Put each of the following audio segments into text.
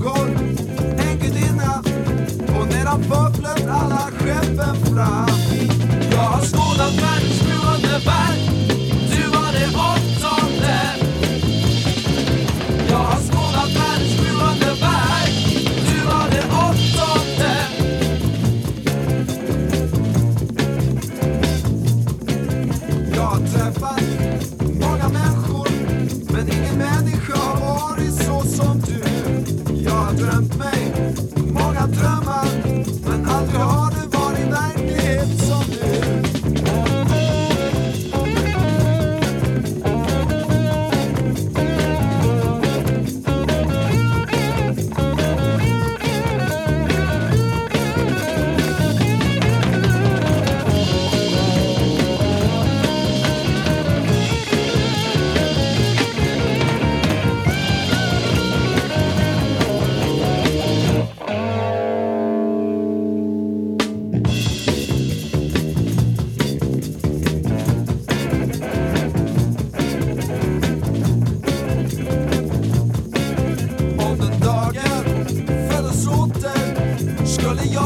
frågor, tänker dina. Och när han fått alla skeppen fram har drömt mig. Många drömmar.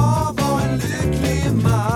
år, hvor en lykkelig mand